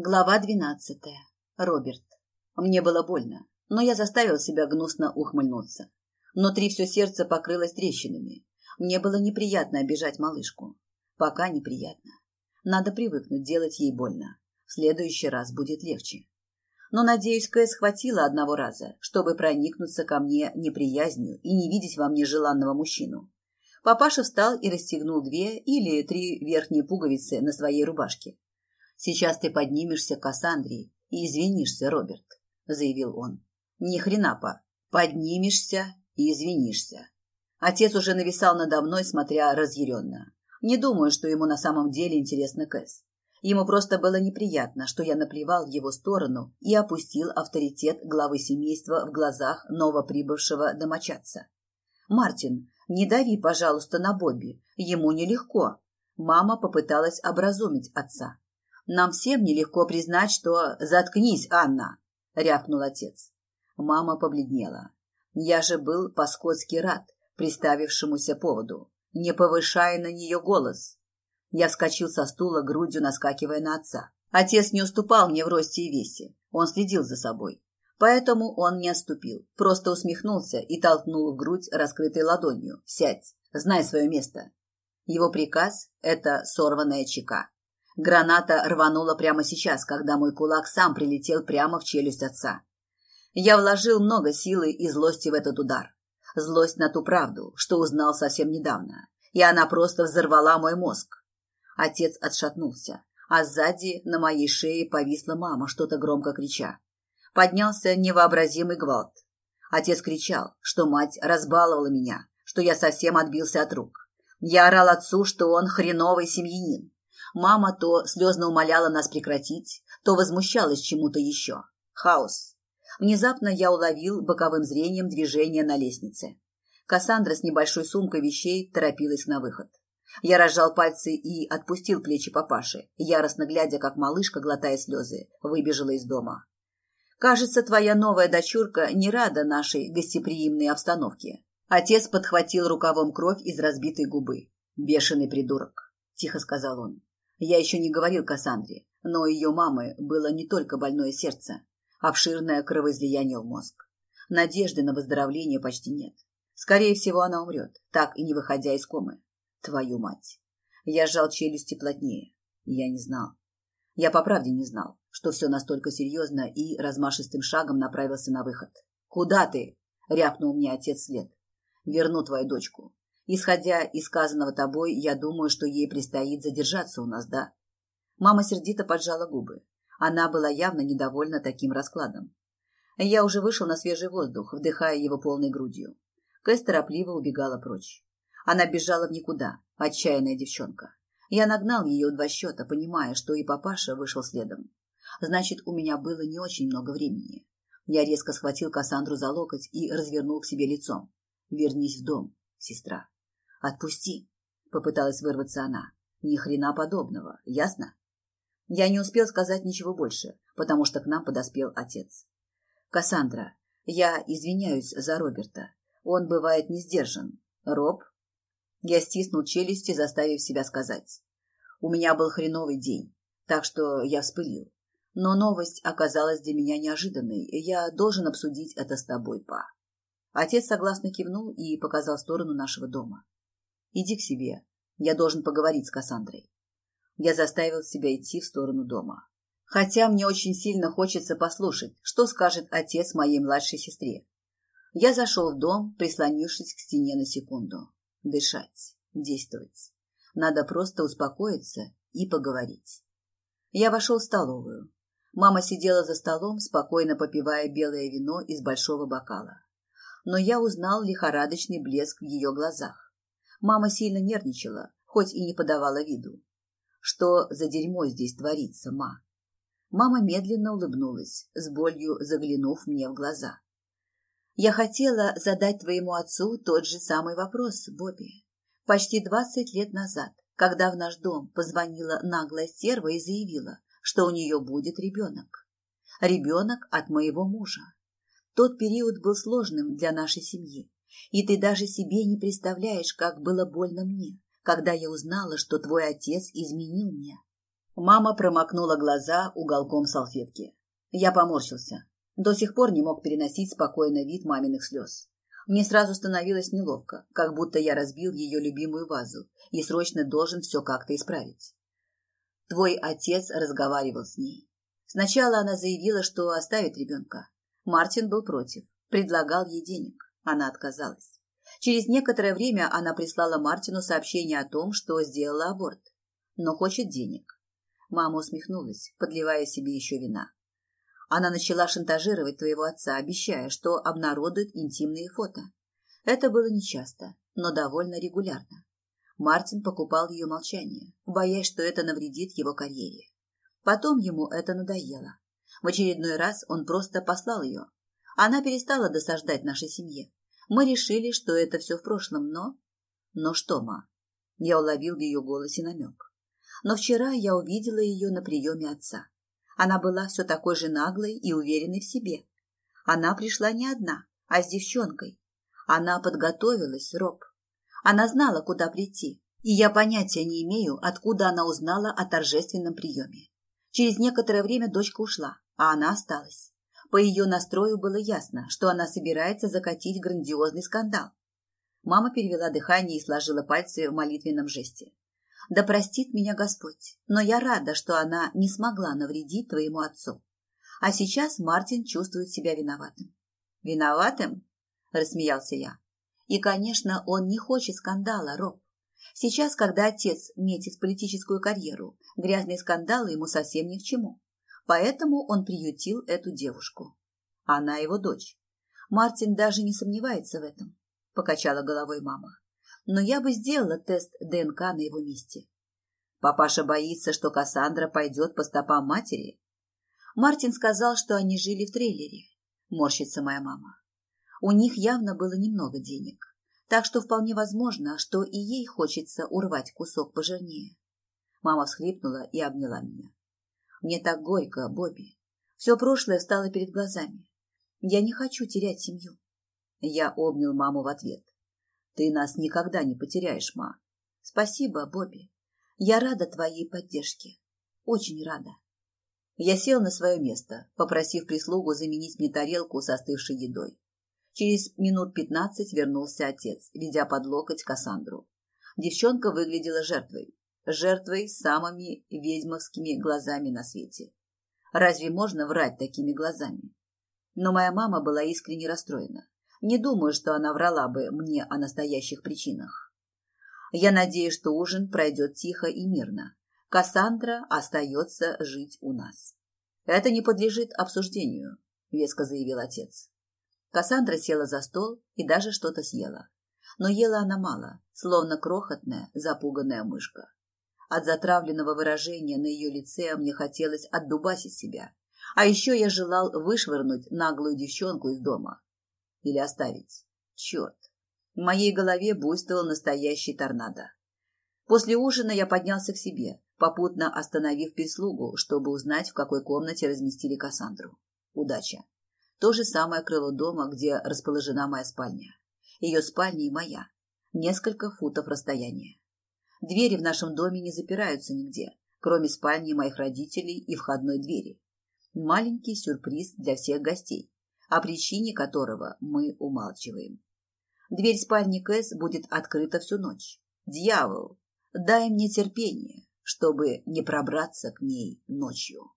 Глава двенадцатая. Роберт. Мне было больно, но я заставил себя гнусно ухмыльнуться. Внутри все сердце покрылось трещинами. Мне было неприятно обижать малышку. Пока неприятно. Надо привыкнуть делать ей больно. В следующий раз будет легче. Но, надеюсь, Кэс хватило одного раза, чтобы проникнуться ко мне неприязнью и не видеть во мне желанного мужчину. Папаша встал и расстегнул две или три верхние пуговицы на своей рубашке. Сейчас ты поднимешься к Кассандре и извинишься, Роберт, заявил он. Ни хрена, па. Поднимешься и извинишься. Отец уже нависал надо мной, смотря разъяренно. Не думаю, что ему на самом деле интересно Кэс. Ему просто было неприятно, что я наплевал в его сторону и опустил авторитет главы семейства в глазах новоприбывшего домочадца. «Мартин, не дави, пожалуйста, на Бобби. Ему нелегко». Мама попыталась образумить отца. Нам всем нелегко признать, что... Заткнись, Анна, рявкнул отец. Мама побледнела. Я же был по-скотски рад приставившемуся поводу. Не повышая на нее голос. Я вскочил со стула, грудью наскакивая на отца. Отец не уступал мне в росте и весе. Он следил за собой. Поэтому он не отступил, просто усмехнулся и толкнул в грудь раскрытой ладонью. «Сядь, знай свое место». Его приказ – это сорванная чека. Граната рванула прямо сейчас, когда мой кулак сам прилетел прямо в челюсть отца. Я вложил много силы и злости в этот удар. Злость на ту правду, что узнал совсем недавно. И она просто взорвала мой мозг. Отец отшатнулся, а сзади на моей шее повисла мама, что-то громко крича. Поднялся невообразимый гвалт. Отец кричал, что мать разбаловала меня, что я совсем отбился от рук. Я орал отцу, что он хреновый семьянин, Мама то слезно умоляла нас прекратить, то возмущалась чему-то еще. Хаос. Внезапно я уловил боковым зрением движение на лестнице. Кассандра с небольшой сумкой вещей торопилась на выход. Я разжал пальцы и отпустил плечи папаши, яростно глядя, как малышка, глотая слезы, выбежала из дома. «Кажется, твоя новая дочурка не рада нашей гостеприимной обстановке». Отец подхватил рукавом кровь из разбитой губы. «Бешеный придурок», — тихо сказал он. Я еще не говорил Кассандре, но ее мамы было не только больное сердце, обширное кровоизлияние в мозг. Надежды на выздоровление почти нет. Скорее всего, она умрет, так и не выходя из комы. Твою мать. Я сжал челюсти плотнее. Я не знал. Я по правде не знал, что все настолько серьезно и размашистым шагом направился на выход. «Куда ты?» — рявкнул мне отец след. «Верну твою дочку. Исходя из сказанного тобой, я думаю, что ей предстоит задержаться у нас, да? Мама сердито поджала губы. Она была явно недовольна таким раскладом. Я уже вышел на свежий воздух, вдыхая его полной грудью. Кэс торопливо убегала прочь. Она бежала в никуда, отчаянная девчонка. Я нагнал ее два счета, понимая, что и папаша вышел следом. Значит, у меня было не очень много времени. Я резко схватил Кассандру за локоть и развернул к себе лицом. «Вернись в дом, сестра». Отпусти, попыталась вырваться она. Ни хрена подобного, ясно? Я не успел сказать ничего больше, потому что к нам подоспел отец. Кассандра, я извиняюсь за Роберта. Он бывает не сдержан. Роб? Я стиснул челюсти, заставив себя сказать. У меня был хреновый день, так что я вспылил. Но новость оказалась для меня неожиданной. Я должен обсудить это с тобой, па. Отец согласно кивнул и показал сторону нашего дома. Иди к себе. Я должен поговорить с Кассандрой. Я заставил себя идти в сторону дома. Хотя мне очень сильно хочется послушать, что скажет отец моей младшей сестре. Я зашел в дом, прислонившись к стене на секунду. Дышать, действовать. Надо просто успокоиться и поговорить. Я вошел в столовую. Мама сидела за столом, спокойно попивая белое вино из большого бокала. Но я узнал лихорадочный блеск в ее глазах. Мама сильно нервничала, хоть и не подавала виду. Что за дерьмо здесь творится, ма? Мама медленно улыбнулась, с болью заглянув мне в глаза. Я хотела задать твоему отцу тот же самый вопрос, Бобби. Почти двадцать лет назад, когда в наш дом позвонила наглая стерва и заявила, что у нее будет ребенок. Ребенок от моего мужа. Тот период был сложным для нашей семьи. И ты даже себе не представляешь, как было больно мне, когда я узнала, что твой отец изменил мне. Мама промокнула глаза уголком салфетки. Я поморщился. До сих пор не мог переносить спокойно вид маминых слез. Мне сразу становилось неловко, как будто я разбил ее любимую вазу и срочно должен все как-то исправить. Твой отец разговаривал с ней. Сначала она заявила, что оставит ребенка. Мартин был против, предлагал ей денег. Она отказалась. Через некоторое время она прислала Мартину сообщение о том, что сделала аборт, но хочет денег. Мама усмехнулась, подливая себе еще вина. Она начала шантажировать твоего отца, обещая, что обнародует интимные фото. Это было нечасто, но довольно регулярно. Мартин покупал ее молчание, боясь, что это навредит его карьере. Потом ему это надоело. В очередной раз он просто послал ее. Она перестала досаждать нашей семье. Мы решили, что это все в прошлом, но... Но что, ма? Я уловил в ее голосе намек. Но вчера я увидела ее на приеме отца. Она была все такой же наглой и уверенной в себе. Она пришла не одна, а с девчонкой. Она подготовилась, Роб. Она знала, куда прийти, и я понятия не имею, откуда она узнала о торжественном приеме. Через некоторое время дочка ушла, а она осталась. По ее настрою было ясно, что она собирается закатить грандиозный скандал. Мама перевела дыхание и сложила пальцы в молитвенном жесте. Да простит меня Господь, но я рада, что она не смогла навредить твоему отцу. А сейчас Мартин чувствует себя виноватым. Виноватым? Рассмеялся я. И, конечно, он не хочет скандала, Роб. Сейчас, когда отец метит политическую карьеру, грязные скандалы ему совсем ни к чему. Поэтому он приютил эту девушку. Она его дочь. Мартин даже не сомневается в этом, покачала головой мама но я бы сделала тест ДНК на его месте. Папаша боится, что Кассандра пойдет по стопам матери. Мартин сказал, что они жили в трейлере. Морщится моя мама. У них явно было немного денег, так что вполне возможно, что и ей хочется урвать кусок пожирнее. Мама всхлипнула и обняла меня. Мне так горько, Бобби. Все прошлое встало перед глазами. Я не хочу терять семью. Я обнял маму в ответ. Ты нас никогда не потеряешь, ма. Спасибо, Бобби. Я рада твоей поддержке. Очень рада. Я сел на свое место, попросив прислугу заменить мне тарелку с остывшей едой. Через минут пятнадцать вернулся отец, ведя под локоть Кассандру. Девчонка выглядела жертвой. Жертвой самыми ведьмовскими глазами на свете. Разве можно врать такими глазами? Но моя мама была искренне расстроена. Не думаю, что она врала бы мне о настоящих причинах. Я надеюсь, что ужин пройдет тихо и мирно. Кассандра остается жить у нас. Это не подлежит обсуждению, веско заявил отец. Кассандра села за стол и даже что-то съела. Но ела она мало, словно крохотная, запуганная мышка. От затравленного выражения на ее лице мне хотелось отдубасить себя. А еще я желал вышвырнуть наглую девчонку из дома. Или оставить? Черт. В моей голове буйствовал настоящий торнадо. После ужина я поднялся к себе, попутно остановив прислугу, чтобы узнать, в какой комнате разместили Кассандру. Удача. То же самое крыло дома, где расположена моя спальня. Ее спальня и моя. Несколько футов расстояния. Двери в нашем доме не запираются нигде, кроме спальни моих родителей и входной двери. Маленький сюрприз для всех гостей о причине которого мы умалчиваем. Дверь спальни Кэс будет открыта всю ночь. Дьявол, дай мне терпение, чтобы не пробраться к ней ночью.